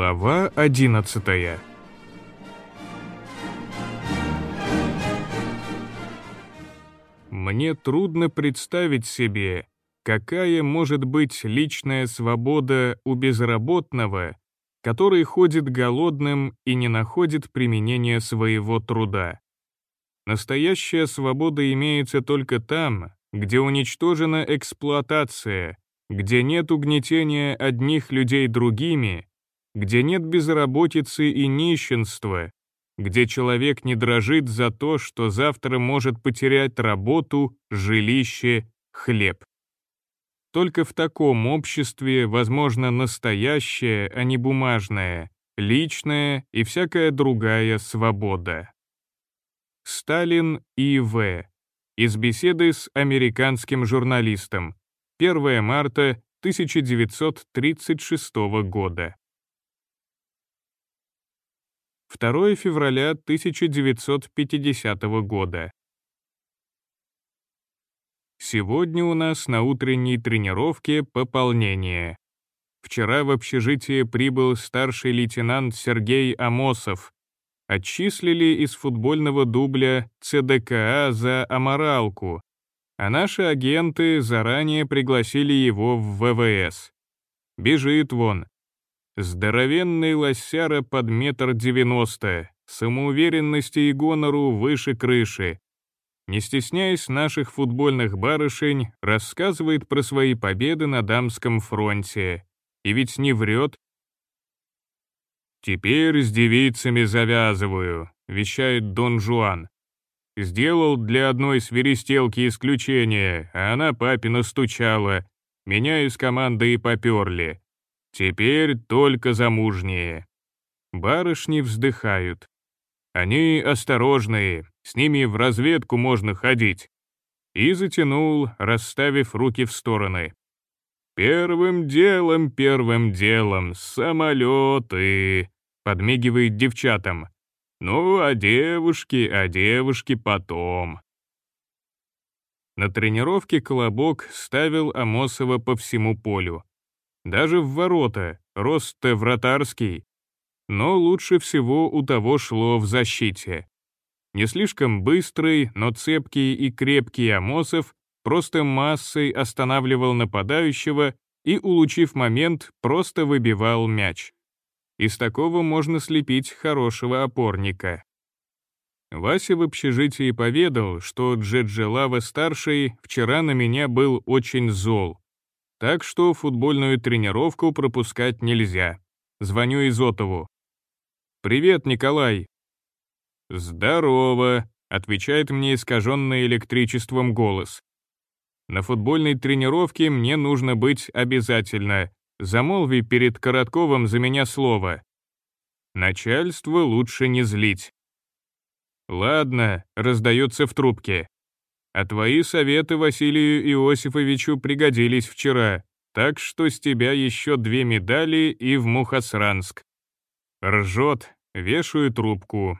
Глава одиннадцатая Мне трудно представить себе, какая может быть личная свобода у безработного, который ходит голодным и не находит применения своего труда. Настоящая свобода имеется только там, где уничтожена эксплуатация, где нет угнетения одних людей другими, где нет безработицы и нищенства, где человек не дрожит за то, что завтра может потерять работу, жилище, хлеб. Только в таком обществе возможно настоящая, а не бумажная, личная и всякая другая свобода. Сталин И.В. Из беседы с американским журналистом. 1 марта 1936 года. 2 февраля 1950 года. Сегодня у нас на утренней тренировке пополнение. Вчера в общежитие прибыл старший лейтенант Сергей Амосов. Отчислили из футбольного дубля ЦДКА за аморалку, а наши агенты заранее пригласили его в ВВС. Бежит вон, Здоровенный лосяра под метр девяносто, самоуверенности и гонору выше крыши. Не стесняясь наших футбольных барышень, рассказывает про свои победы на дамском фронте. И ведь не врет. «Теперь с девицами завязываю», — вещает Дон Жуан. Сделал для одной свиристелки исключение, а она папе настучала. Меня из команды и поперли. Теперь только замужние. Барышни вздыхают. Они осторожные, с ними в разведку можно ходить. И затянул, расставив руки в стороны. «Первым делом, первым делом, самолеты!» Подмигивает девчатам. «Ну, а девушки, а девушки потом». На тренировке Колобок ставил Амосова по всему полю. Даже в ворота, рост-то вратарский. Но лучше всего у того шло в защите. Не слишком быстрый, но цепкий и крепкий Амосов просто массой останавливал нападающего и, улучив момент, просто выбивал мяч. Из такого можно слепить хорошего опорника. Вася в общежитии поведал, что Джеджелава-старший вчера на меня был очень зол, так что футбольную тренировку пропускать нельзя. Звоню Изотову. «Привет, Николай». «Здорово», — отвечает мне искаженный электричеством голос. «На футбольной тренировке мне нужно быть обязательно. Замолви перед Коротковым за меня слово. Начальство лучше не злить». «Ладно», — раздается в трубке. А твои советы Василию Иосифовичу пригодились вчера, так что с тебя еще две медали и в Мухосранск. Ржет, вешаю трубку.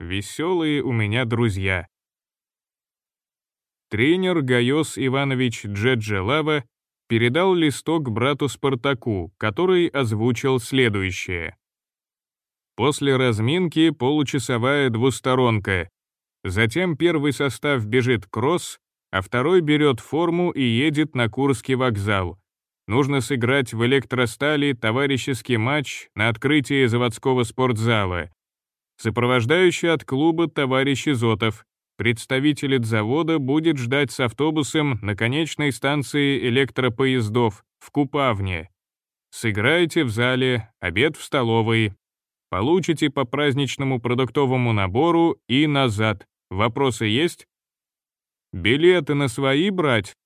Веселые у меня друзья. Тренер Гайос Иванович Джеджелава передал листок брату Спартаку, который озвучил следующее. После разминки получасовая двусторонка, Затем первый состав бежит кросс, а второй берет форму и едет на Курский вокзал. Нужно сыграть в электростали товарищеский матч на открытии заводского спортзала. Сопровождающий от клуба товарищ Изотов, представитель завода будет ждать с автобусом на конечной станции электропоездов в Купавне. Сыграйте в зале, обед в столовой. Получите по праздничному продуктовому набору и назад. Вопросы есть? Билеты на свои брать?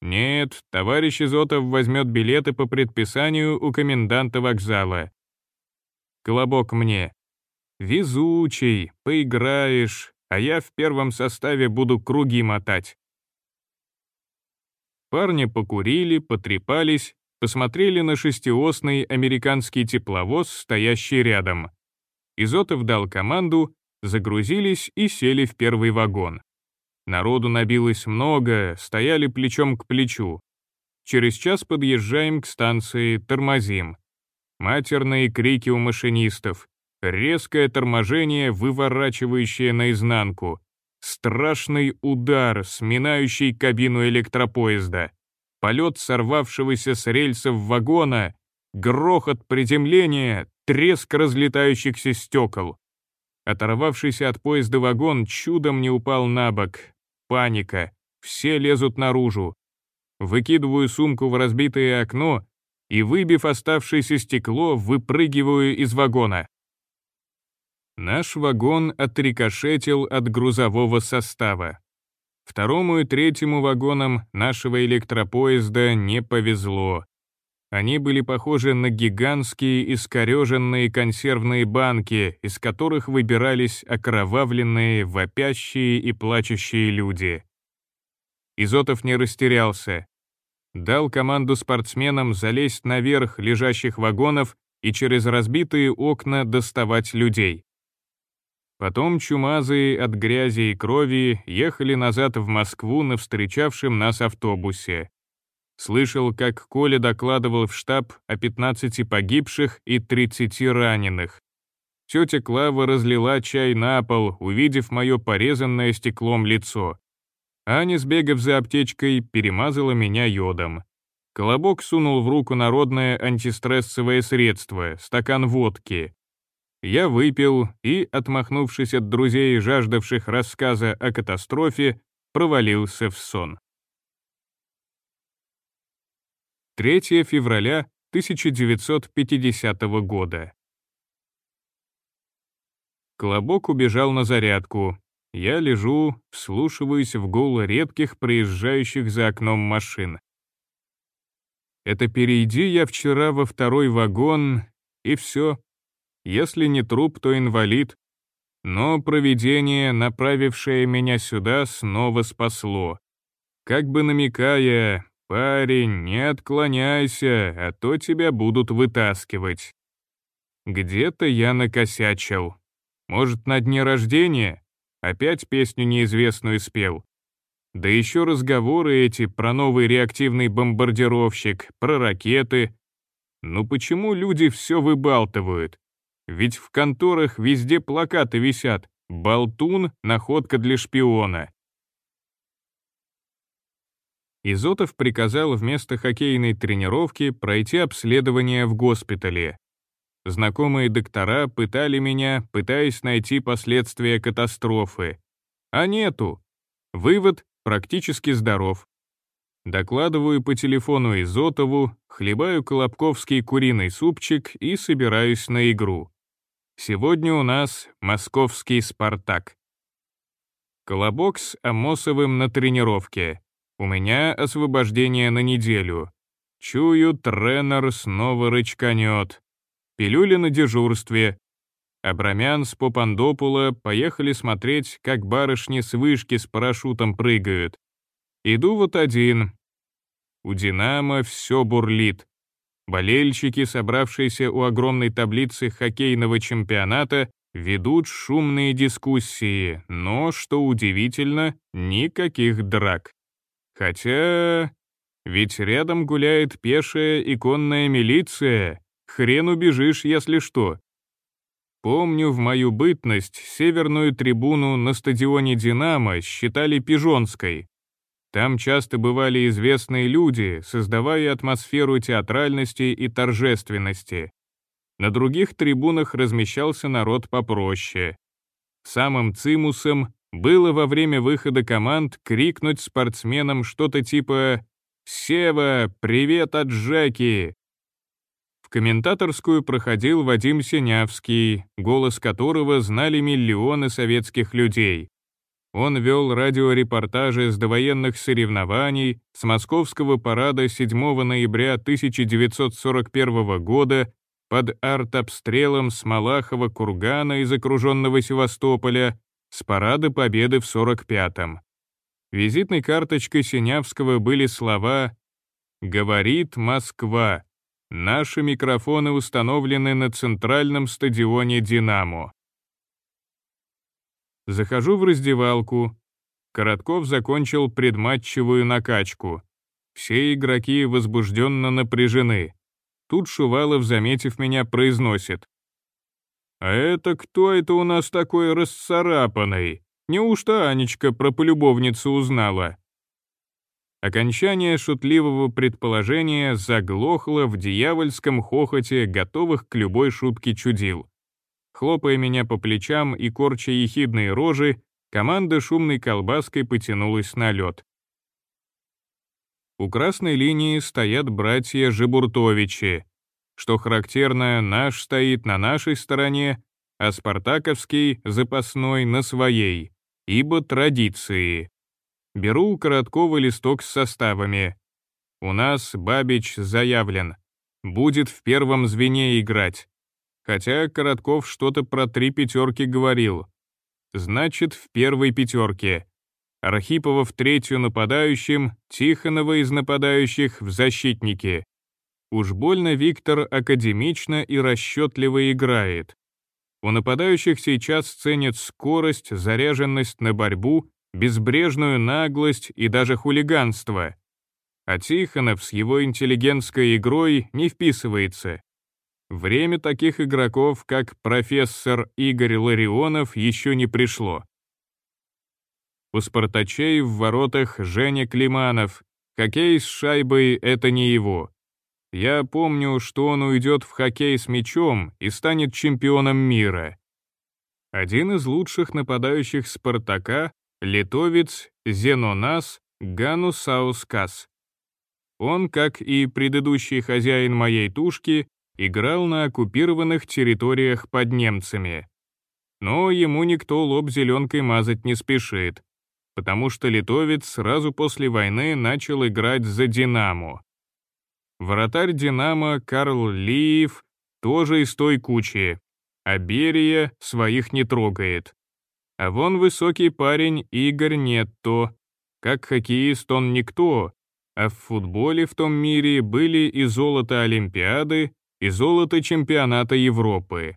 Нет, товарищ Изотов возьмет билеты по предписанию у коменданта вокзала. Колобок мне. Везучий, поиграешь, а я в первом составе буду круги мотать. Парни покурили, потрепались, посмотрели на шестиосный американский тепловоз, стоящий рядом. Изотов дал команду, загрузились и сели в первый вагон. Народу набилось много, стояли плечом к плечу. Через час подъезжаем к станции, тормозим. матерные крики у машинистов, резкое торможение, выворачивающее наизнанку, страшный удар, сминающий кабину электропоезда, полет сорвавшегося с рельсов вагона, грохот приземления, треск разлетающихся стекол. Оторвавшийся от поезда вагон чудом не упал на бок. Паника. Все лезут наружу. Выкидываю сумку в разбитое окно и, выбив оставшееся стекло, выпрыгиваю из вагона. Наш вагон отрикошетил от грузового состава. Второму и третьему вагонам нашего электропоезда не повезло. Они были похожи на гигантские искореженные консервные банки, из которых выбирались окровавленные, вопящие и плачущие люди. Изотов не растерялся. Дал команду спортсменам залезть наверх лежащих вагонов и через разбитые окна доставать людей. Потом чумазые от грязи и крови ехали назад в Москву на встречавшем нас автобусе. Слышал, как Коля докладывал в штаб о 15 погибших и 30 раненых. Тетя Клава разлила чай на пол, увидев мое порезанное стеклом лицо. Аня, сбегав за аптечкой, перемазала меня йодом. Колобок сунул в руку народное антистрессовое средство, стакан водки. Я выпил и, отмахнувшись от друзей, жаждавших рассказа о катастрофе, провалился в сон. 3 февраля 1950 года. Колобок убежал на зарядку. Я лежу, вслушиваюсь в гул редких проезжающих за окном машин. Это перейди я вчера во второй вагон, и все. Если не труп, то инвалид. Но провидение, направившее меня сюда, снова спасло. Как бы намекая, «Парень, не отклоняйся, а то тебя будут вытаскивать». Где-то я накосячил. Может, на дне рождения? Опять песню неизвестную спел. Да еще разговоры эти про новый реактивный бомбардировщик, про ракеты. Ну почему люди все выбалтывают? Ведь в конторах везде плакаты висят «Болтун — находка для шпиона». Изотов приказал вместо хоккейной тренировки пройти обследование в госпитале. Знакомые доктора пытали меня, пытаясь найти последствия катастрофы. А нету. Вывод — практически здоров. Докладываю по телефону Изотову, хлебаю колобковский куриный супчик и собираюсь на игру. Сегодня у нас московский «Спартак». Колобок с Амосовым на тренировке. У меня освобождение на неделю. Чую, тренер снова рычканет. Пилюли на дежурстве. Абрамян с Попандопула поехали смотреть, как барышни с вышки с парашютом прыгают. Иду вот один. У «Динамо» все бурлит. Болельщики, собравшиеся у огромной таблицы хоккейного чемпионата, ведут шумные дискуссии, но, что удивительно, никаких драк. Хотя... Ведь рядом гуляет пешая и конная милиция, хрен убежишь, если что. Помню, в мою бытность северную трибуну на стадионе «Динамо» считали пижонской, там часто бывали известные люди, создавая атмосферу театральности и торжественности. На других трибунах размещался народ попроще. Самым цимусом было во время выхода команд крикнуть спортсменам что-то типа «Сева, привет от Жеки!». В комментаторскую проходил Вадим Синявский, голос которого знали миллионы советских людей. Он вел радиорепортажи с довоенных соревнований, с московского парада 7 ноября 1941 года под артобстрелом с Малахова кургана из окруженного Севастополя, с парада Победы в 45-м. Визитной карточкой Синявского были слова «Говорит Москва. Наши микрофоны установлены на центральном стадионе «Динамо». Захожу в раздевалку. Коротков закончил предматчевую накачку. Все игроки возбужденно напряжены. Тут Шувалов, заметив меня, произносит. «А это кто это у нас такой расцарапанный? Неужто Анечка про полюбовницу узнала?» Окончание шутливого предположения заглохло в дьявольском хохоте, готовых к любой шутке чудил. Хлопая меня по плечам и корча ехидные рожи, команда шумной колбаской потянулась на лед. У красной линии стоят братья Жибуртовичи. Что характерно, наш стоит на нашей стороне, а спартаковский, запасной, на своей, ибо традиции. Беру у Короткова листок с составами. У нас Бабич заявлен. Будет в первом звене играть. Хотя Коротков что-то про три пятерки говорил. Значит, в первой пятерке. Архипова в третью нападающим, Тихонова из нападающих в защитнике. Уж больно Виктор академично и расчетливо играет. У нападающих сейчас ценят скорость, заряженность на борьбу, безбрежную наглость и даже хулиганство. А Тихонов с его интеллигентской игрой не вписывается. Время таких игроков, как профессор Игорь Ларионов, еще не пришло. У спартачей в воротах Женя Климанов. Хоккей с шайбой — это не его. Я помню, что он уйдет в хоккей с мячом и станет чемпионом мира. Один из лучших нападающих «Спартака» — литовец Зенонас Ганусаускас. Он, как и предыдущий хозяин моей тушки, играл на оккупированных территориях под немцами. Но ему никто лоб зеленкой мазать не спешит потому что литовец сразу после войны начал играть за «Динамо». Вратарь «Динамо» Карл Лиев тоже из той кучи, а Берия своих не трогает. А вон высокий парень Игорь Нетто. Как хоккеист он никто, а в футболе в том мире были и золото Олимпиады, и золото чемпионата Европы.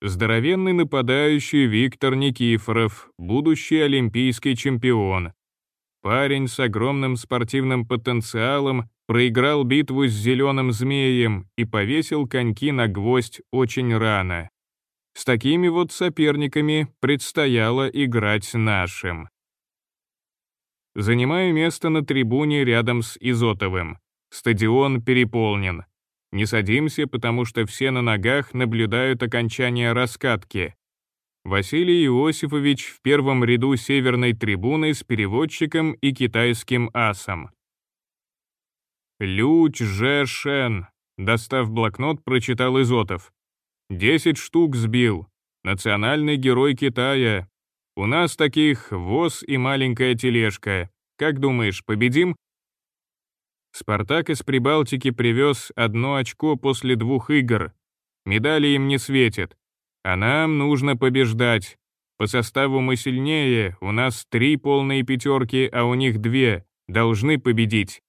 Здоровенный нападающий Виктор Никифоров, будущий олимпийский чемпион. Парень с огромным спортивным потенциалом проиграл битву с зеленым змеем и повесил коньки на гвоздь очень рано. С такими вот соперниками предстояло играть нашим. Занимаю место на трибуне рядом с Изотовым. Стадион переполнен. Не садимся, потому что все на ногах наблюдают окончание раскатки. Василий Иосифович в первом ряду северной трибуны с переводчиком и китайским асом. «Люч Же Шен», достав блокнот, прочитал Изотов. «Десять штук сбил. Национальный герой Китая. У нас таких воз и маленькая тележка. Как думаешь, победим?» Спартак из Прибалтики привез одно очко после двух игр. Медали им не светит. А нам нужно побеждать. По составу мы сильнее, у нас три полные пятерки, а у них две. Должны победить.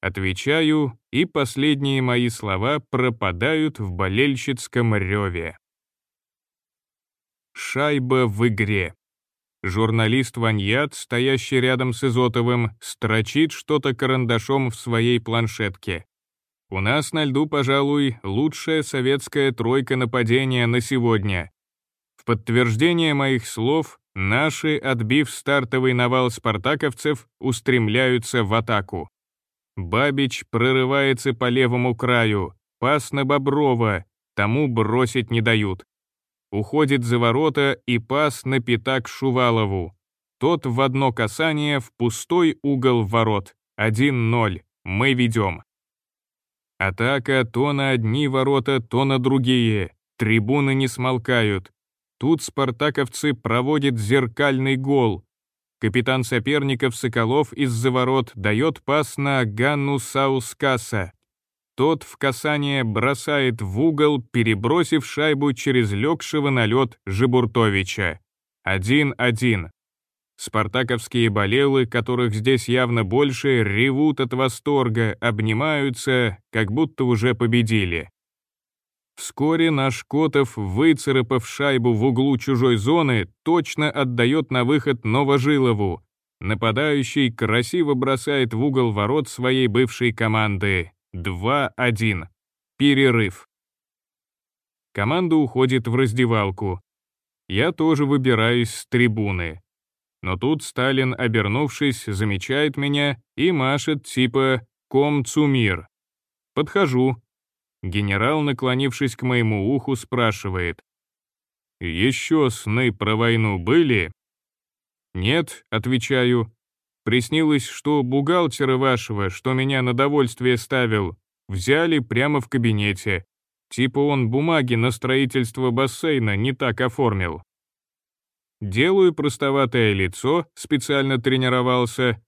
Отвечаю, и последние мои слова пропадают в болельщицком реве. Шайба в игре. Журналист Ваньят, стоящий рядом с Изотовым, строчит что-то карандашом в своей планшетке. У нас на льду, пожалуй, лучшая советская тройка нападения на сегодня. В подтверждение моих слов, наши, отбив стартовый навал спартаковцев, устремляются в атаку. Бабич прорывается по левому краю, пас на Боброва, тому бросить не дают уходит за ворота и пас на пятак Шувалову. Тот в одно касание в пустой угол ворот. 1-0. Мы ведем. Атака то на одни ворота, то на другие. Трибуны не смолкают. Тут спартаковцы проводят зеркальный гол. Капитан соперников Соколов из-за ворот дает пас на Ганну Саускаса. Тот в касание бросает в угол, перебросив шайбу через легшего на лед Жибуртовича. Один-один. Спартаковские болелы, которых здесь явно больше, ревут от восторга, обнимаются, как будто уже победили. Вскоре наш Котов, выцарапав шайбу в углу чужой зоны, точно отдает на выход Новожилову. Нападающий красиво бросает в угол ворот своей бывшей команды 2-1. перерыв. Команда уходит в раздевалку. Я тоже выбираюсь с трибуны. Но тут Сталин, обернувшись, замечает меня и машет типа «Ком Цумир». Подхожу. Генерал, наклонившись к моему уху, спрашивает. «Еще сны про войну были?» «Нет», — отвечаю. «Приснилось, что бухгалтера вашего, что меня на довольствие ставил, взяли прямо в кабинете. Типа он бумаги на строительство бассейна не так оформил. Делаю простоватое лицо, специально тренировался,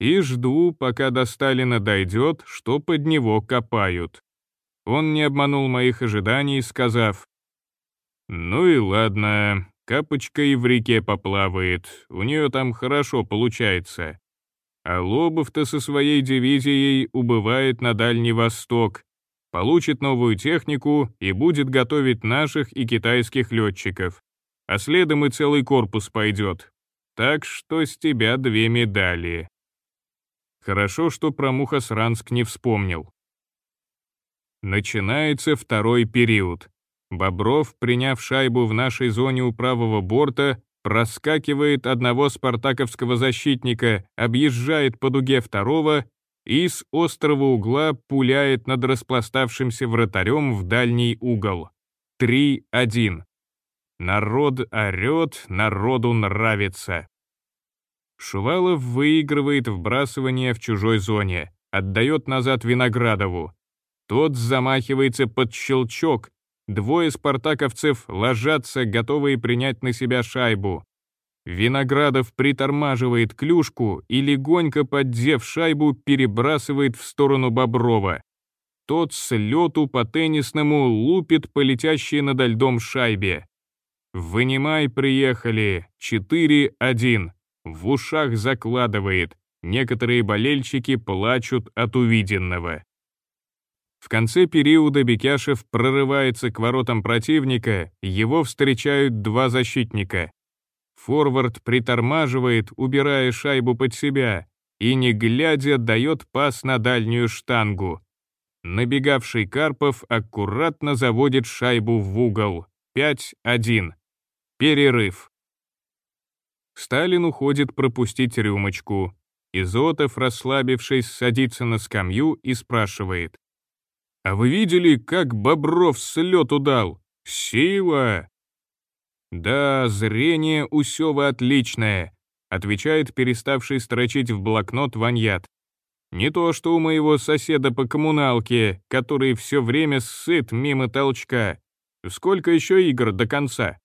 и жду, пока до Сталина дойдет, что под него копают. Он не обманул моих ожиданий, сказав, «Ну и ладно, капочка и в реке поплавает, у нее там хорошо получается. А Лобов-то со своей дивизией убывает на Дальний Восток, получит новую технику и будет готовить наших и китайских летчиков. А следом и целый корпус пойдет. Так что с тебя две медали. Хорошо, что про Мухосранск не вспомнил. Начинается второй период. Бобров, приняв шайбу в нашей зоне у правого борта, проскакивает одного спартаковского защитника, объезжает по дуге второго и с острого угла пуляет над распластавшимся вратарем в дальний угол. 3-1. Народ орет, народу нравится. Шувалов выигрывает вбрасывание в чужой зоне, отдает назад Виноградову. Тот замахивается под щелчок, двое спартаковцев ложатся, готовые принять на себя шайбу. Виноградов притормаживает клюшку и, легонько поддев шайбу, перебрасывает в сторону Боброва. Тот с лету по теннисному лупит по летящей над льдом шайбе. «Вынимай, приехали! 4-1!» В ушах закладывает, некоторые болельщики плачут от увиденного. В конце периода Бекяшев прорывается к воротам противника, его встречают два защитника. Форвард притормаживает, убирая шайбу под себя, и, не глядя, дает пас на дальнюю штангу. Набегавший Карпов аккуратно заводит шайбу в угол. 5-1. Перерыв. Сталин уходит пропустить рюмочку. Изотов, расслабившись, садится на скамью и спрашивает. «А вы видели, как Бобров с лету дал? Сила!» «Да, зрение у Сёвы отличное», — отвечает переставший строчить в блокнот Ваньят. «Не то, что у моего соседа по коммуналке, который все время сыт мимо толчка. Сколько еще игр до конца?»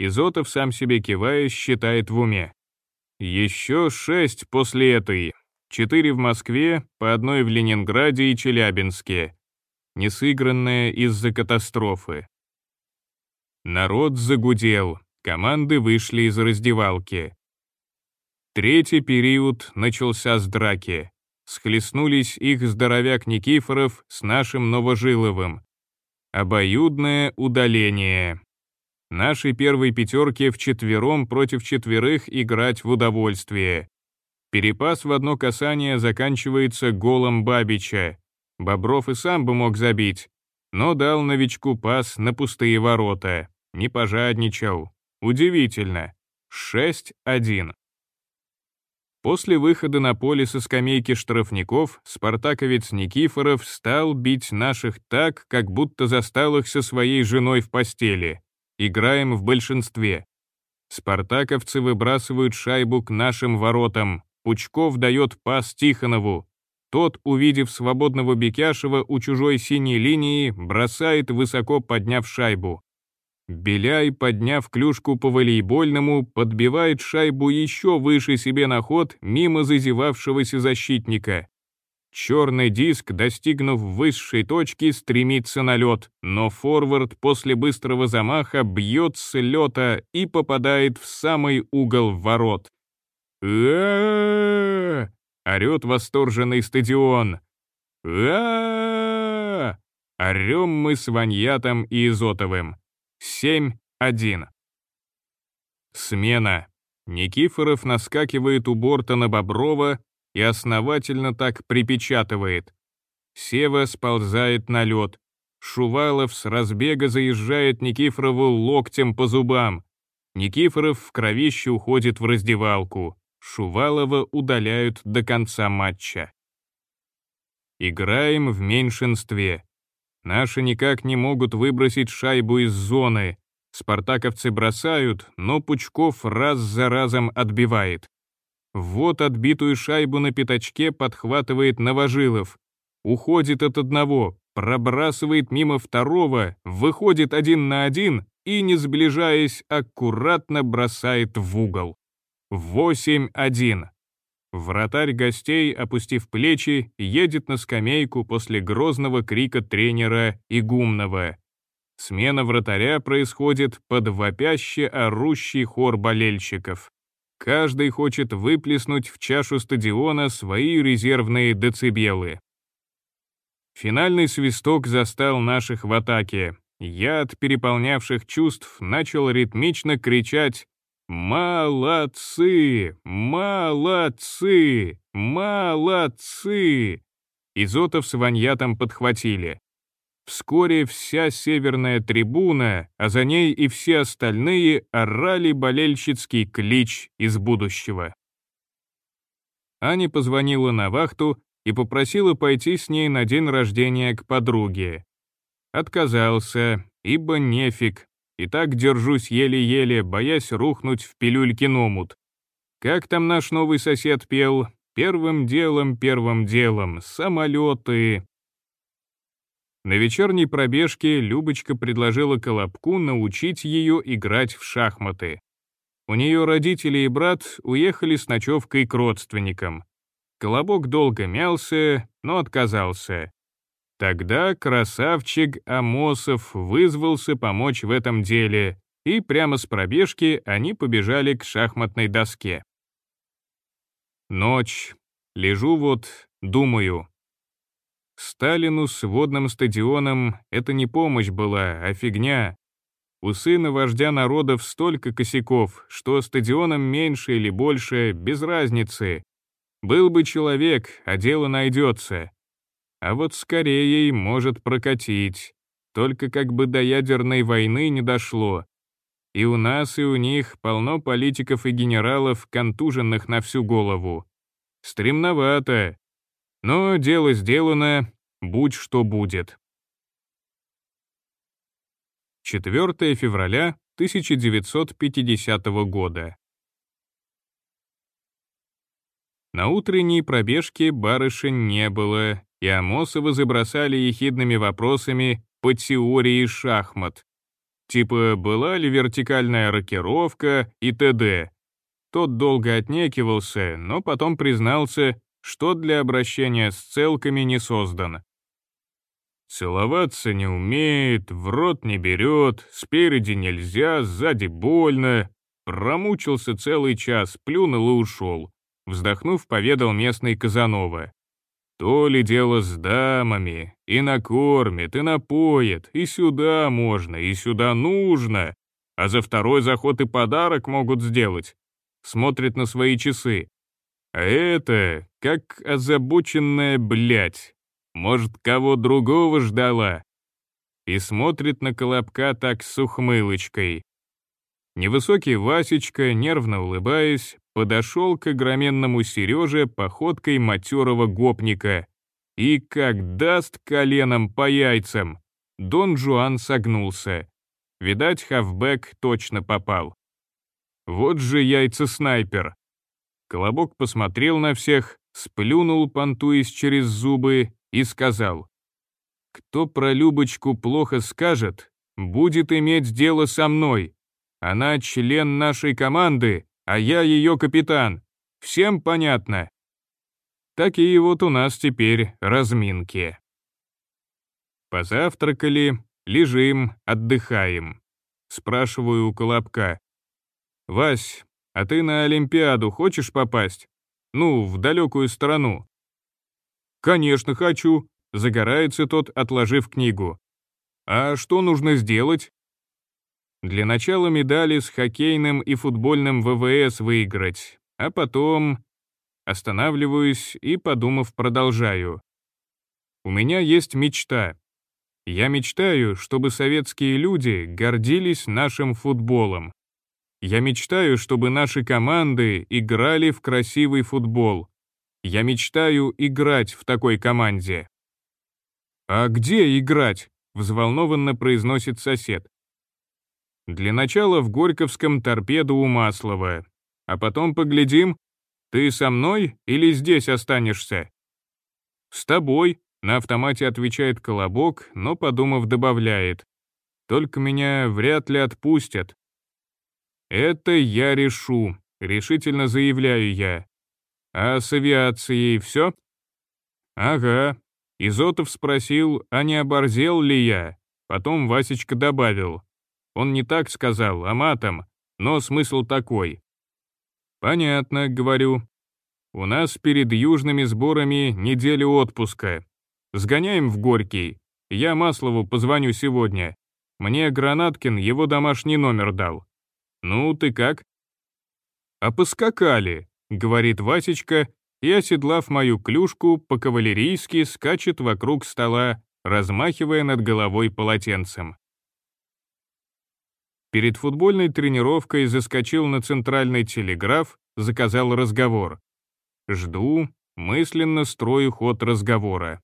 Изотов сам себе кивая считает в уме. Еще шесть после этой. Четыре в Москве, по одной в Ленинграде и Челябинске. Несыгранная из-за катастрофы. Народ загудел, команды вышли из раздевалки. Третий период начался с драки. Схлестнулись их здоровяк Никифоров с нашим Новожиловым. Обоюдное удаление. Нашей первой пятерке вчетвером против четверых играть в удовольствие. Перепас в одно касание заканчивается голом Бабича. Бобров и сам бы мог забить, но дал новичку пас на пустые ворота не пожадничал. Удивительно. 6-1. После выхода на поле со скамейки штрафников спартаковец Никифоров стал бить наших так, как будто застал их со своей женой в постели. Играем в большинстве. Спартаковцы выбрасывают шайбу к нашим воротам. Пучков дает пас Тихонову. Тот, увидев свободного Бекяшева у чужой синей линии, бросает высоко подняв шайбу. Беляй, подняв клюшку по волейбольному, подбивает шайбу еще выше себе на ход мимо зазевавшегося защитника. Черный диск, достигнув высшей точки, стремится на лед, но форвард после быстрого замаха бьет с лета и попадает в самый угол ворот. а орет восторженный стадион. а Орем мы с Ваньятом и Изотовым. 7-1. Смена. Никифоров наскакивает у борта на Боброва и основательно так припечатывает. Сева сползает на лед. Шувалов с разбега заезжает Никифорову локтем по зубам. Никифоров в кровище уходит в раздевалку. Шувалова удаляют до конца матча. Играем в меньшинстве. Наши никак не могут выбросить шайбу из зоны. Спартаковцы бросают, но Пучков раз за разом отбивает. Вот отбитую шайбу на пятачке подхватывает Новожилов. Уходит от одного, пробрасывает мимо второго, выходит один на один и, не сближаясь, аккуратно бросает в угол. 8-1. Вратарь гостей, опустив плечи, едет на скамейку после грозного крика тренера Игумного. Смена вратаря происходит под вопяще орущий хор болельщиков. Каждый хочет выплеснуть в чашу стадиона свои резервные децибелы. Финальный свисток застал наших в атаке. Я от переполнявших чувств начал ритмично кричать «Молодцы! Молодцы! Молодцы!» Изотов с Ваньятом подхватили. Вскоре вся северная трибуна, а за ней и все остальные орали болельщицкий клич из будущего. Аня позвонила на вахту и попросила пойти с ней на день рождения к подруге. Отказался, ибо нефиг, и так держусь еле-еле, боясь рухнуть в пилюльки номут. Как там наш новый сосед пел? Первым делом, первым делом, самолеты. На вечерней пробежке Любочка предложила Колобку научить ее играть в шахматы. У нее родители и брат уехали с ночевкой к родственникам. Колобок долго мялся, но отказался. Тогда красавчик Амосов вызвался помочь в этом деле, и прямо с пробежки они побежали к шахматной доске. Ночь. Лежу вот, думаю. Сталину с водным стадионом это не помощь была, а фигня. У сына вождя народов столько косяков, что стадионом меньше или больше, без разницы. Был бы человек, а дело найдется. А вот скорее может прокатить. Только как бы до ядерной войны не дошло. И у нас, и у них полно политиков и генералов, контуженных на всю голову. Стремновато. Но дело сделано, будь что будет. 4 февраля 1950 года. На утренней пробежке барышень не было, и Амосова забросали ехидными вопросами по теории шахмат. Типа, была ли вертикальная рокировка и т.д. Тот долго отнекивался, но потом признался, что для обращения с целками не создан. Целоваться не умеет, в рот не берет, спереди нельзя, сзади больно. Промучился целый час, плюнул и ушел. Вздохнув, поведал местный Казанова. То ли дело с дамами, и накормит, и напоит, и сюда можно, и сюда нужно, а за второй заход и подарок могут сделать. Смотрит на свои часы. А это, как озабоченная блядь, может, кого другого ждала? И смотрит на Колобка так с ухмылочкой. Невысокий Васечка, нервно улыбаясь, подошел к огроменному Сереже походкой матерого гопника. И как даст коленом по яйцам, Дон Жуан согнулся. Видать, хавбэк точно попал. Вот же яйца-снайпер. Колобок посмотрел на всех, сплюнул, понтуясь через зубы, и сказал, «Кто про Любочку плохо скажет, будет иметь дело со мной. Она член нашей команды, а я ее капитан. Всем понятно?» Такие вот у нас теперь разминки. Позавтракали, лежим, отдыхаем. Спрашиваю у Колобка. «Вась, а ты на Олимпиаду хочешь попасть? Ну, в далекую страну?» «Конечно хочу», — загорается тот, отложив книгу. «А что нужно сделать?» Для начала медали с хоккейным и футбольным ВВС выиграть, а потом... Останавливаюсь и, подумав, продолжаю. У меня есть мечта. Я мечтаю, чтобы советские люди гордились нашим футболом. Я мечтаю, чтобы наши команды играли в красивый футбол. Я мечтаю играть в такой команде. «А где играть?» — взволнованно произносит сосед. «Для начала в Горьковском торпеду у Маслова. А потом поглядим, ты со мной или здесь останешься?» «С тобой», — на автомате отвечает Колобок, но, подумав, добавляет. «Только меня вряд ли отпустят». «Это я решу», — решительно заявляю я. «А с авиацией все?» «Ага». Изотов спросил, а не оборзел ли я. Потом Васечка добавил. Он не так сказал, а матом, но смысл такой. «Понятно», — говорю. «У нас перед южными сборами неделя отпуска. Сгоняем в Горький. Я Маслову позвоню сегодня. Мне Гранаткин его домашний номер дал. Ну, ты как?» «А поскакали», — говорит Васечка, и, оседлав мою клюшку, по-кавалерийски скачет вокруг стола, размахивая над головой полотенцем. Перед футбольной тренировкой заскочил на центральный телеграф, заказал разговор. Жду, мысленно строю ход разговора.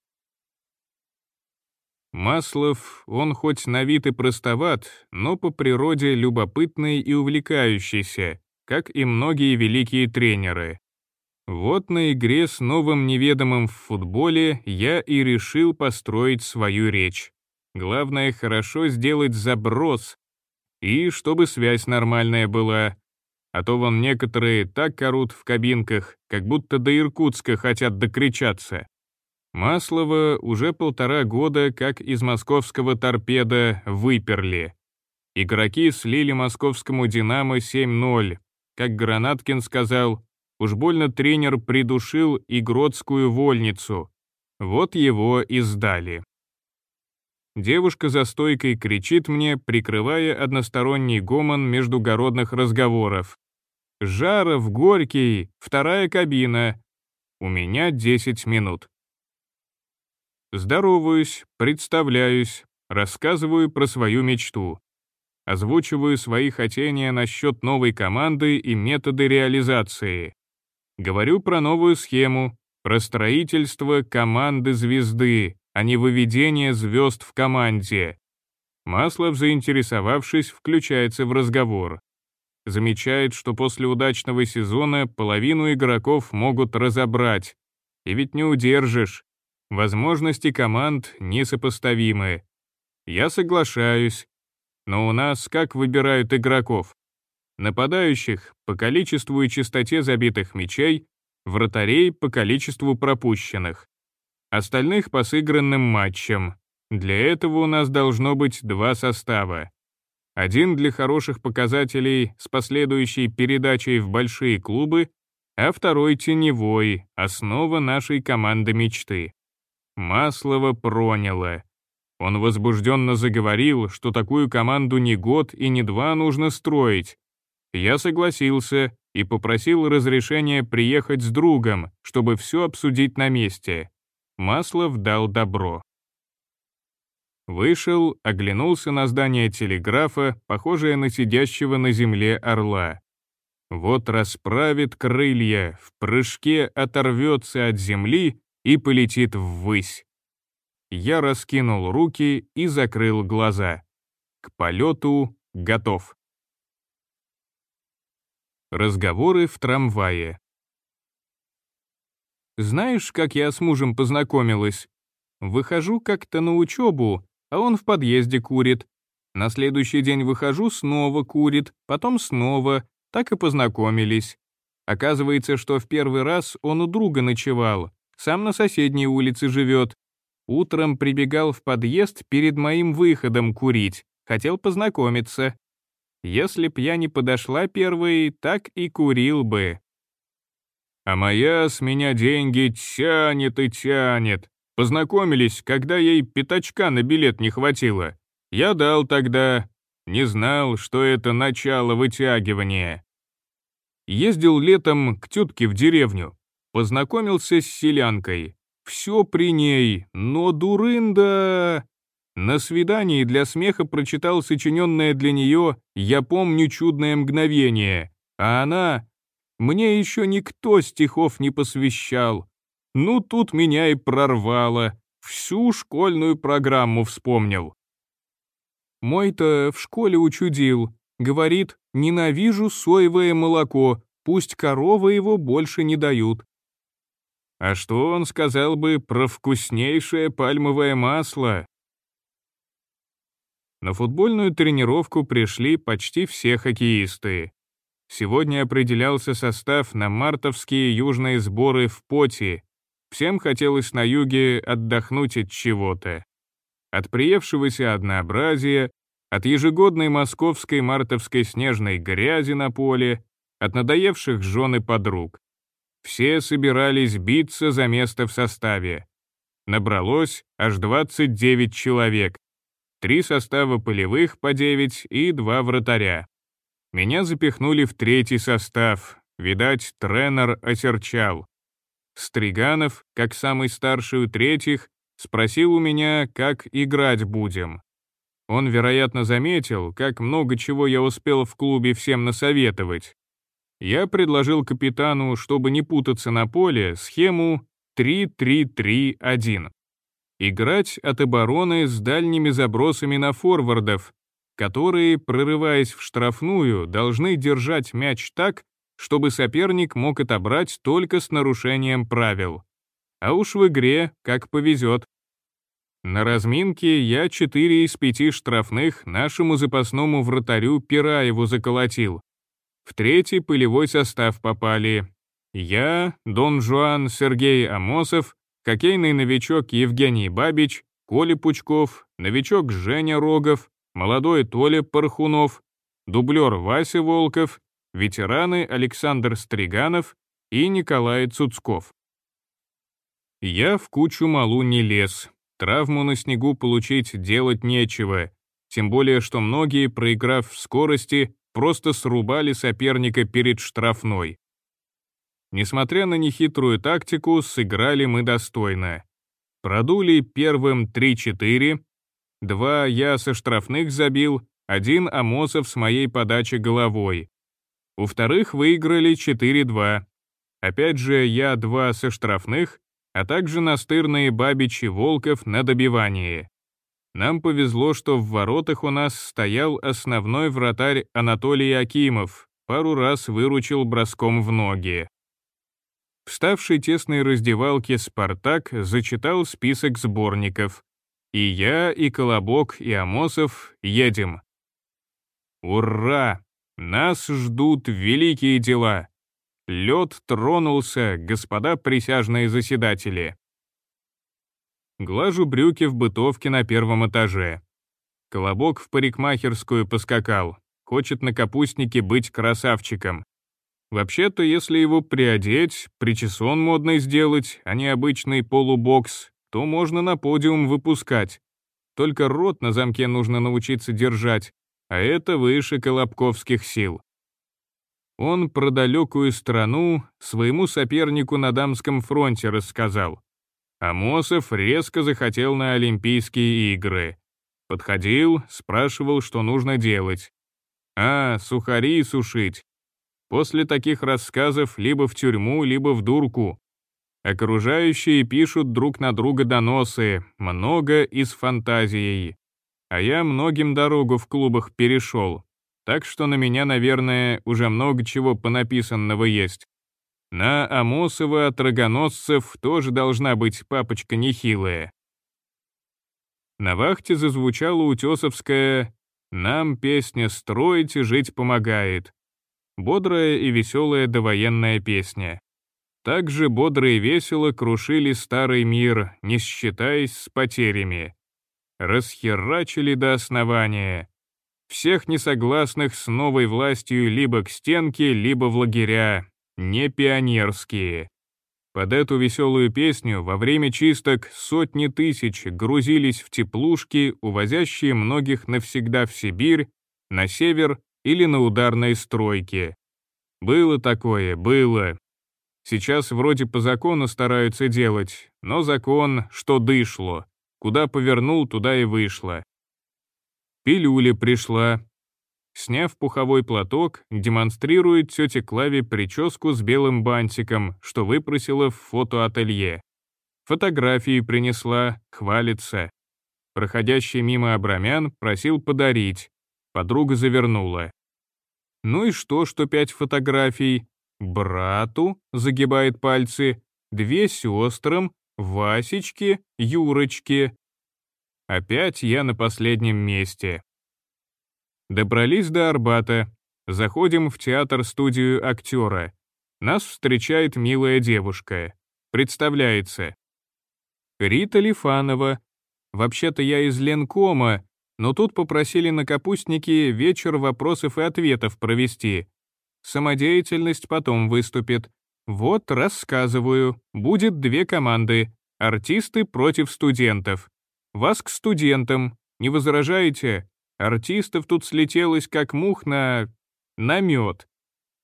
Маслов, он хоть на вид и простоват, но по природе любопытный и увлекающийся, как и многие великие тренеры. Вот на игре с новым неведомым в футболе я и решил построить свою речь. Главное, хорошо сделать заброс, и чтобы связь нормальная была. А то вон некоторые так орут в кабинках, как будто до Иркутска хотят докричаться. Маслова уже полтора года как из московского торпеда выперли. Игроки слили московскому «Динамо» 7-0. Как Гранаткин сказал, уж больно тренер придушил игротскую вольницу. Вот его и сдали. Девушка за стойкой кричит мне, прикрывая односторонний гомон междугородных разговоров. «Жаров, Горький, вторая кабина. У меня 10 минут». Здороваюсь, представляюсь, рассказываю про свою мечту. Озвучиваю свои хотения насчет новой команды и методы реализации. Говорю про новую схему, про строительство команды звезды, а не выведение звезд в команде. Маслов, заинтересовавшись, включается в разговор. Замечает, что после удачного сезона половину игроков могут разобрать. И ведь не удержишь, Возможности команд несопоставимы. Я соглашаюсь. Но у нас как выбирают игроков? Нападающих по количеству и частоте забитых мячей, вратарей по количеству пропущенных. Остальных по сыгранным матчам. Для этого у нас должно быть два состава. Один для хороших показателей с последующей передачей в большие клубы, а второй теневой, основа нашей команды мечты. Маслова проняло. Он возбужденно заговорил, что такую команду не год и не два нужно строить. Я согласился и попросил разрешения приехать с другом, чтобы все обсудить на месте. Маслов дал добро. Вышел, оглянулся на здание телеграфа, похожее на сидящего на земле орла. Вот расправит крылья, в прыжке оторвется от земли и полетит ввысь. Я раскинул руки и закрыл глаза. К полету готов. Разговоры в трамвае. Знаешь, как я с мужем познакомилась? Выхожу как-то на учебу, а он в подъезде курит. На следующий день выхожу, снова курит, потом снова, так и познакомились. Оказывается, что в первый раз он у друга ночевал, сам на соседней улице живет. Утром прибегал в подъезд перед моим выходом курить, хотел познакомиться. Если б я не подошла первой, так и курил бы. А моя с меня деньги тянет и тянет. Познакомились, когда ей пятачка на билет не хватило. Я дал тогда, не знал, что это начало вытягивания. Ездил летом к тетке в деревню, Познакомился с селянкой. Все при ней, но дурында... На свидании для смеха прочитал сочиненное для нее «Я помню чудное мгновение», а она... Мне еще никто стихов не посвящал. Ну, тут меня и прорвало. Всю школьную программу вспомнил. Мой-то в школе учудил. Говорит, ненавижу соевое молоко, пусть коровы его больше не дают. А что он сказал бы про вкуснейшее пальмовое масло? На футбольную тренировку пришли почти все хоккеисты. Сегодня определялся состав на мартовские южные сборы в Поти. Всем хотелось на юге отдохнуть от чего-то. От приевшегося однообразия, от ежегодной московской мартовской снежной грязи на поле, от надоевших жен и подруг. Все собирались биться за место в составе. Набралось аж 29 человек. Три состава полевых по 9 и два вратаря. Меня запихнули в третий состав. Видать, тренер осерчал. Стриганов, как самый старший у третьих, спросил у меня, как играть будем. Он, вероятно, заметил, как много чего я успел в клубе всем насоветовать, я предложил капитану, чтобы не путаться на поле, схему 3-3-3-1. Играть от обороны с дальними забросами на форвардов, которые, прорываясь в штрафную, должны держать мяч так, чтобы соперник мог отобрать только с нарушением правил. А уж в игре как повезет. На разминке я 4 из 5 штрафных нашему запасному вратарю Пираеву заколотил. В третий пылевой состав попали я, Дон Жуан Сергей Амосов, хоккейный новичок Евгений Бабич, Коля Пучков, новичок Женя Рогов, молодой Толя Пархунов, дублер Вася Волков, ветераны Александр Стриганов и Николай Цуцков. Я в кучу малу не лез. Травму на снегу получить делать нечего, тем более что многие, проиграв в скорости, просто срубали соперника перед штрафной. Несмотря на нехитрую тактику, сыграли мы достойно. Продули первым 3-4, два я со штрафных забил, один Амосов с моей подачи головой. У вторых выиграли 4-2. Опять же, я два со штрафных, а также настырные Бабичи Волков на добивании. Нам повезло, что в воротах у нас стоял основной вратарь Анатолий Акимов, пару раз выручил броском в ноги. Вставший тесной раздевалке «Спартак» зачитал список сборников. И я, и Колобок, и Амосов едем. Ура! Нас ждут великие дела. Лед тронулся, господа присяжные заседатели. Глажу брюки в бытовке на первом этаже. Колобок в парикмахерскую поскакал. Хочет на капустнике быть красавчиком. Вообще-то, если его приодеть, причесон модный сделать, а не обычный полубокс, то можно на подиум выпускать. Только рот на замке нужно научиться держать, а это выше колобковских сил. Он про далекую страну своему сопернику на дамском фронте рассказал. Амосов резко захотел на Олимпийские игры. Подходил, спрашивал, что нужно делать. А, сухари сушить. После таких рассказов либо в тюрьму, либо в дурку. Окружающие пишут друг на друга доносы, много и с фантазией. А я многим дорогу в клубах перешел, так что на меня, наверное, уже много чего понаписанного есть. На Амосова от рогоносцев тоже должна быть папочка нехилая. На вахте зазвучала утесовская «Нам песня строить и жить помогает». Бодрая и веселая довоенная песня. Также бодро и весело крушили старый мир, не считаясь с потерями. Расхерачили до основания. Всех несогласных с новой властью либо к стенке, либо в лагеря, не пионерские. Под эту веселую песню во время чисток сотни тысяч грузились в теплушки, увозящие многих навсегда в Сибирь, на север или на ударной стройке. Было такое, было. Сейчас вроде по закону стараются делать, но закон, что дышло. Куда повернул, туда и вышло. Пилюля пришла. Сняв пуховой платок, демонстрирует тете Клаве прическу с белым бантиком, что выпросила в фотоателье. Фотографии принесла, хвалится. Проходящий мимо Абрамян просил подарить. Подруга завернула. Ну и что, что пять фотографий? Брату, загибает пальцы, две сестрам, Васечке, Юрочке. Опять я на последнем месте. Добрались до Арбата. Заходим в театр-студию актера. Нас встречает милая девушка. Представляется. Рита Лифанова. Вообще-то я из Ленкома, но тут попросили на капустнике вечер вопросов и ответов провести. Самодеятельность потом выступит. Вот рассказываю. Будет две команды. Артисты против студентов. Вас к студентам. Не возражаете? Артистов тут слетелось как мух на... на мед.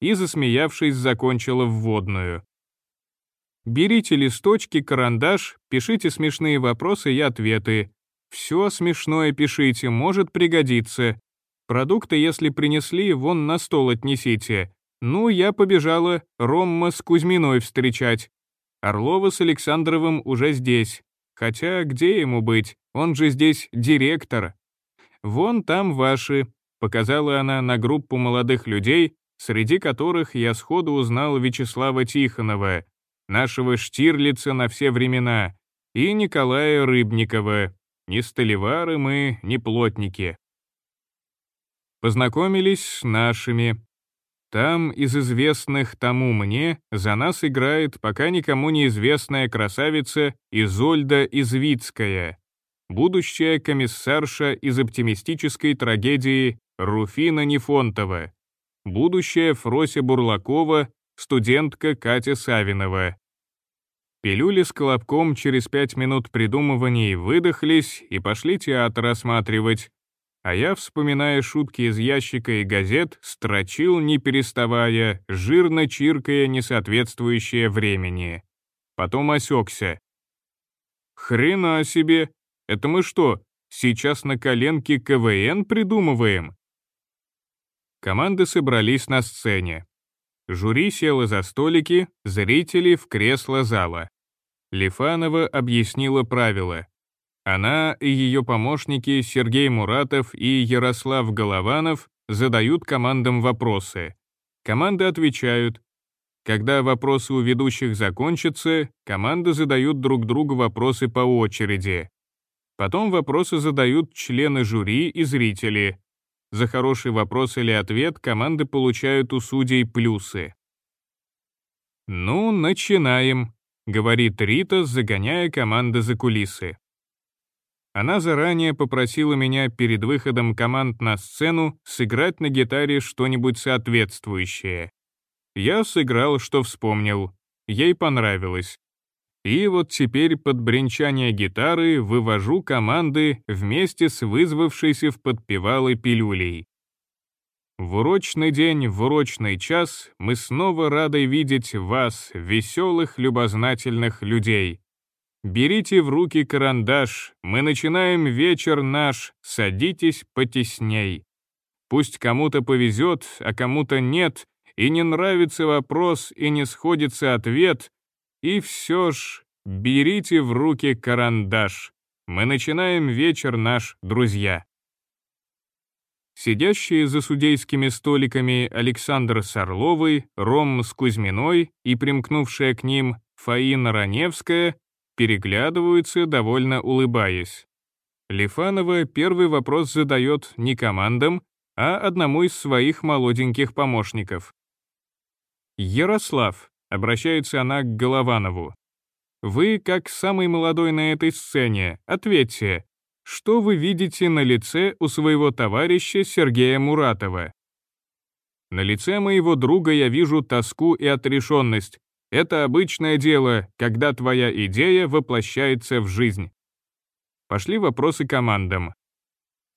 И, засмеявшись, закончила вводную. Берите листочки, карандаш, пишите смешные вопросы и ответы. Все смешное пишите, может пригодиться. Продукты, если принесли, вон на стол отнесите. Ну, я побежала Ромма с Кузьминой встречать. Орлова с Александровым уже здесь. Хотя где ему быть, он же здесь директор. Вон там ваши, показала она на группу молодых людей, среди которых я сходу узнал Вячеслава Тихонова, нашего Штирлица на все времена, и Николая Рыбникова. Не столевары мы, не плотники. Познакомились с нашими. Там из известных тому мне за нас играет пока никому неизвестная красавица Изольда Извицкая, будущая комиссарша из оптимистической трагедии Руфина Нефонтова, будущая Фрося Бурлакова, студентка Катя Савинова. Пилюли с колобком через пять минут придумываний выдохлись и пошли театр осматривать, а я, вспоминая шутки из ящика и газет, строчил, не переставая, жирно чиркая несоответствующее времени. Потом осекся. «Хрена себе! Это мы что, сейчас на коленке КВН придумываем?» Команды собрались на сцене. Жюри село за столики, зрители в кресло зала. Лифанова объяснила правила. Она и ее помощники Сергей Муратов и Ярослав Голованов задают командам вопросы. Команды отвечают. Когда вопросы у ведущих закончатся, команды задают друг другу вопросы по очереди. Потом вопросы задают члены жюри и зрители. За хороший вопрос или ответ команды получают у судей плюсы. «Ну, начинаем», — говорит Рита, загоняя команды за кулисы. Она заранее попросила меня перед выходом команд на сцену сыграть на гитаре что-нибудь соответствующее. Я сыграл, что вспомнил. Ей понравилось. И вот теперь под бренчание гитары вывожу команды вместе с вызвавшейся в подпевалой пилюлей. В урочный день, в урочный час мы снова рады видеть вас, веселых, любознательных людей. Берите в руки карандаш, мы начинаем вечер наш, садитесь потесней. Пусть кому-то повезет, а кому-то нет, и не нравится вопрос, и не сходится ответ, и все ж, берите в руки карандаш. Мы начинаем вечер наш, друзья. Сидящие за судейскими столиками Александр с Орловой, Ром с Кузьминой и примкнувшая к ним Фаина Раневская переглядываются, довольно улыбаясь. Лифанова первый вопрос задает не командам, а одному из своих молоденьких помощников. «Ярослав», — обращается она к Голованову, «вы, как самый молодой на этой сцене, ответьте, что вы видите на лице у своего товарища Сергея Муратова?» На лице моего друга я вижу тоску и отрешенность. Это обычное дело, когда твоя идея воплощается в жизнь. Пошли вопросы командам.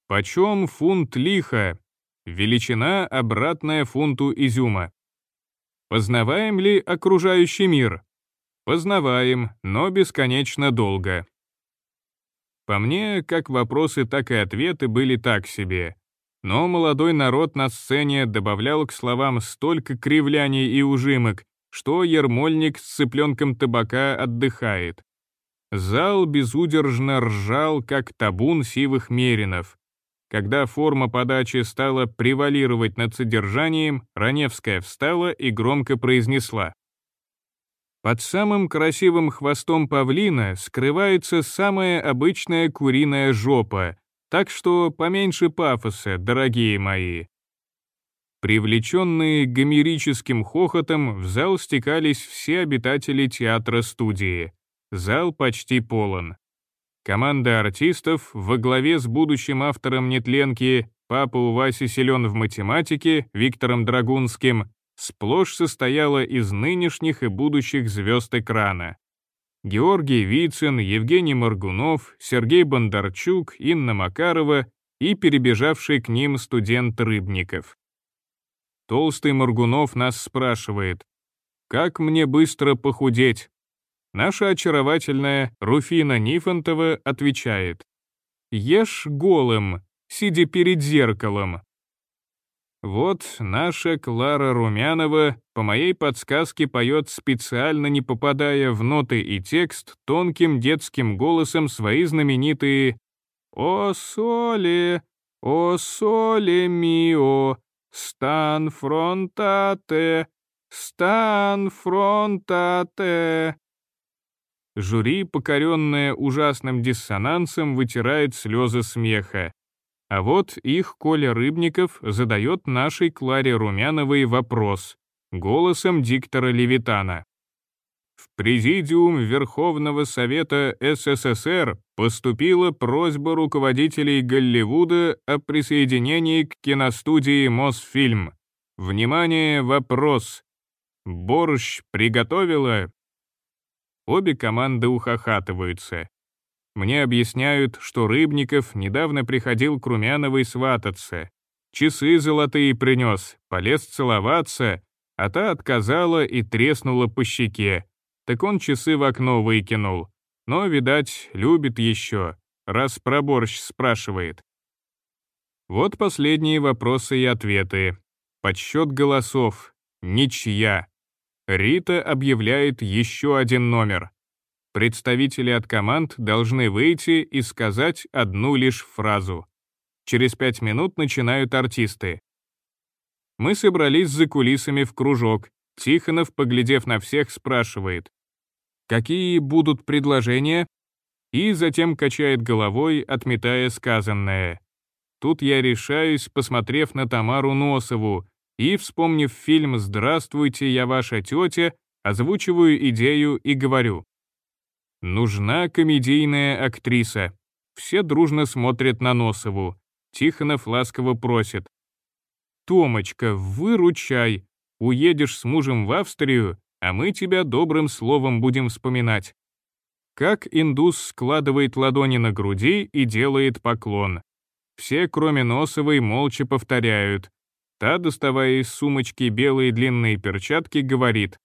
Почем фунт лиха? Величина, обратная фунту изюма. Познаваем ли окружающий мир? Познаваем, но бесконечно долго. По мне, как вопросы, так и ответы были так себе. Но молодой народ на сцене добавлял к словам столько кривляний и ужимок, что ермольник с цыпленком табака отдыхает. Зал безудержно ржал, как табун сивых меринов. Когда форма подачи стала превалировать над содержанием, Раневская встала и громко произнесла. Под самым красивым хвостом павлина скрывается самая обычная куриная жопа, так что поменьше пафоса, дорогие мои. Привлеченные гомерическим хохотом, в зал стекались все обитатели театра-студии. Зал почти полон. Команда артистов во главе с будущим автором «Нетленки» папа у Васи силен в математике Виктором Драгунским сплошь состояла из нынешних и будущих звезд экрана. Георгий Вицин, Евгений Моргунов, Сергей Бондарчук, Инна Макарова и перебежавший к ним студент Рыбников. Толстый Моргунов нас спрашивает, «Как мне быстро похудеть?» Наша очаровательная Руфина Нифонтова отвечает «Ешь голым, сидя перед зеркалом». Вот наша Клара Румянова по моей подсказке поет специально не попадая в ноты и текст тонким детским голосом свои знаменитые «О соле, о соле мио, стан фронтате, стан фронтате». Жюри, покоренное ужасным диссонансом, вытирает слезы смеха. А вот их Коля Рыбников задает нашей Кларе Румяновой вопрос голосом диктора Левитана. В Президиум Верховного Совета СССР поступила просьба руководителей Голливуда о присоединении к киностудии Мосфильм. Внимание, вопрос. Борщ приготовила? Обе команды ухахатываются. Мне объясняют, что Рыбников недавно приходил к Румяновой свататься. Часы золотые принес, полез целоваться, а та отказала и треснула по щеке. Так он часы в окно выкинул. Но, видать, любит еще, раз про борщ спрашивает. Вот последние вопросы и ответы. Подсчет голосов. Ничья. Рита объявляет еще один номер. Представители от команд должны выйти и сказать одну лишь фразу. Через пять минут начинают артисты. Мы собрались за кулисами в кружок. Тихонов, поглядев на всех, спрашивает. «Какие будут предложения?» И затем качает головой, отметая сказанное. Тут я решаюсь, посмотрев на Тамару Носову, и, вспомнив фильм «Здравствуйте, я ваша тетя», озвучиваю идею и говорю. Нужна комедийная актриса. Все дружно смотрят на Носову. Тихонов ласково просит. «Томочка, выручай. Уедешь с мужем в Австрию, а мы тебя добрым словом будем вспоминать». Как индус складывает ладони на груди и делает поклон. Все, кроме Носовой, молча повторяют. Та, доставая из сумочки белые длинные перчатки, говорит.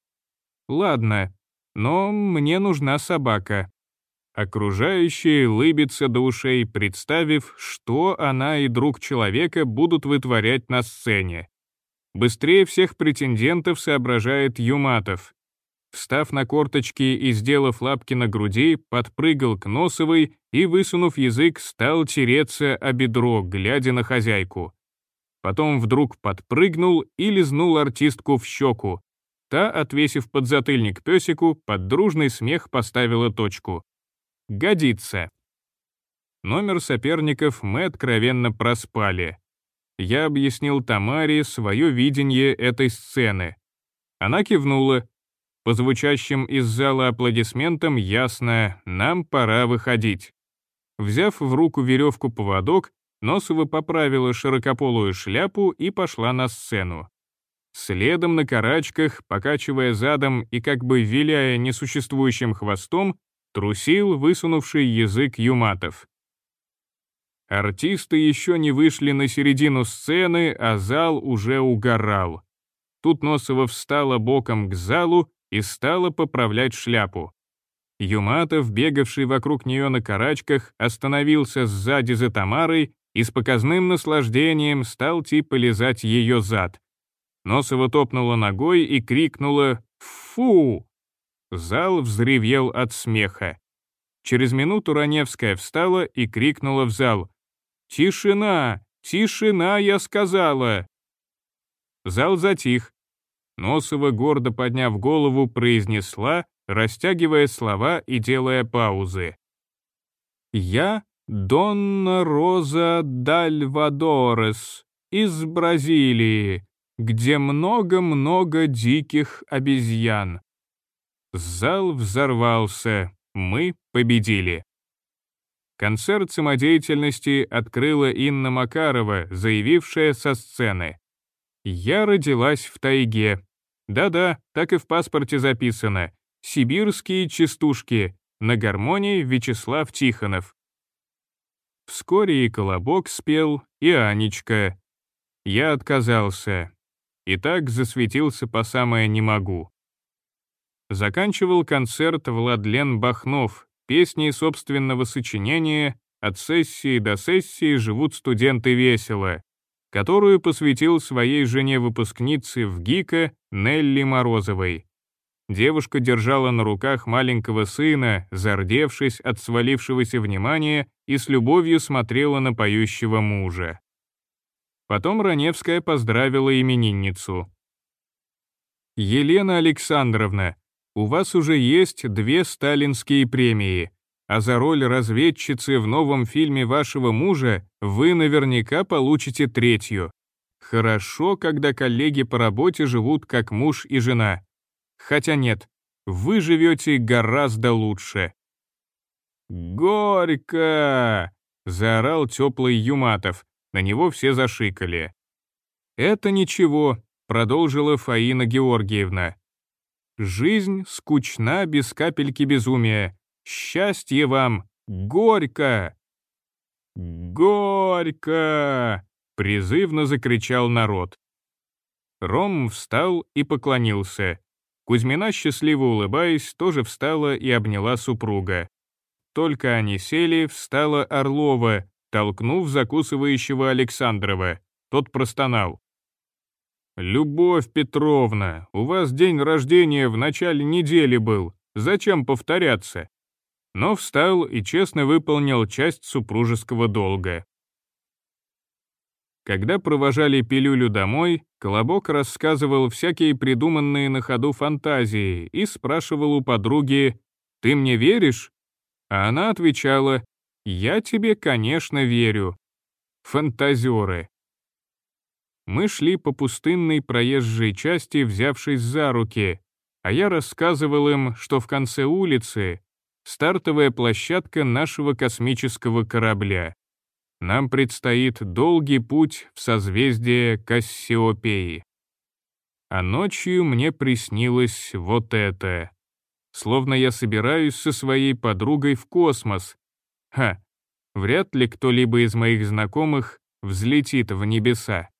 «Ладно, но мне нужна собака». Окружающие лыбятся до ушей, представив, что она и друг человека будут вытворять на сцене. Быстрее всех претендентов соображает Юматов. Встав на корточки и сделав лапки на груди, подпрыгал к Носовой и, высунув язык, стал тереться о бедро, глядя на хозяйку. Потом вдруг подпрыгнул и лизнул артистку в щеку. Та, отвесив подзатыльник песику, под дружный смех поставила точку. «Годится». Номер соперников мы откровенно проспали. Я объяснил Тамаре свое видение этой сцены. Она кивнула. По звучащим из зала аплодисментам ясно, нам пора выходить. Взяв в руку веревку-поводок, Носова поправила широкополую шляпу и пошла на сцену. Следом на карачках, покачивая задом и как бы виляя несуществующим хвостом, трусил высунувший язык Юматов. Артисты еще не вышли на середину сцены, а зал уже угорал. Тут Носова встала боком к залу и стала поправлять шляпу. Юматов, бегавший вокруг нее на карачках, остановился сзади за Тамарой и с показным наслаждением стал типа лизать ее зад. Носова топнула ногой и крикнула «Фу!». Зал взревел от смеха. Через минуту Раневская встала и крикнула в зал «Тишина! Тишина, я сказала!» Зал затих. Носова, гордо подняв голову, произнесла, растягивая слова и делая паузы. «Я Донна Роза Дальвадорес из Бразилии, где много-много диких обезьян». Зал взорвался, мы победили. Концерт самодеятельности открыла Инна Макарова, заявившая со сцены. «Я родилась в тайге. Да-да, так и в паспорте записано. Сибирские частушки. На гармонии Вячеслав Тихонов. Вскоре и Колобок спел, и Анечка. Я отказался. И так засветился по самое «не могу». Заканчивал концерт Владлен Бахнов, песни собственного сочинения «От сессии до сессии живут студенты весело», которую посвятил своей жене-выпускнице в ГИКа Нелли Морозовой. Девушка держала на руках маленького сына, зардевшись от свалившегося внимания, и с любовью смотрела на поющего мужа. Потом Раневская поздравила именинницу. «Елена Александровна, у вас уже есть две сталинские премии, а за роль разведчицы в новом фильме вашего мужа вы наверняка получите третью. Хорошо, когда коллеги по работе живут как муж и жена. Хотя нет, вы живете гораздо лучше. «Горько!» — заорал теплый Юматов. На него все зашикали. «Это ничего», — продолжила Фаина Георгиевна. «Жизнь скучна без капельки безумия. Счастье вам! Горько!» «Горько!» — призывно закричал народ. Ром встал и поклонился. Кузьмина, счастливо улыбаясь, тоже встала и обняла супруга. Только они сели, встала Орлова, толкнув закусывающего Александрова. Тот простонал. «Любовь Петровна, у вас день рождения в начале недели был. Зачем повторяться?» Но встал и честно выполнил часть супружеского долга. Когда провожали пилюлю домой, Колобок рассказывал всякие придуманные на ходу фантазии и спрашивал у подруги «Ты мне веришь?» А она отвечала «Я тебе, конечно, верю». Фантазеры. Мы шли по пустынной проезжей части, взявшись за руки, а я рассказывал им, что в конце улицы стартовая площадка нашего космического корабля. Нам предстоит долгий путь в созвездие Кассиопеи. А ночью мне приснилось вот это. Словно я собираюсь со своей подругой в космос. Ха, вряд ли кто-либо из моих знакомых взлетит в небеса.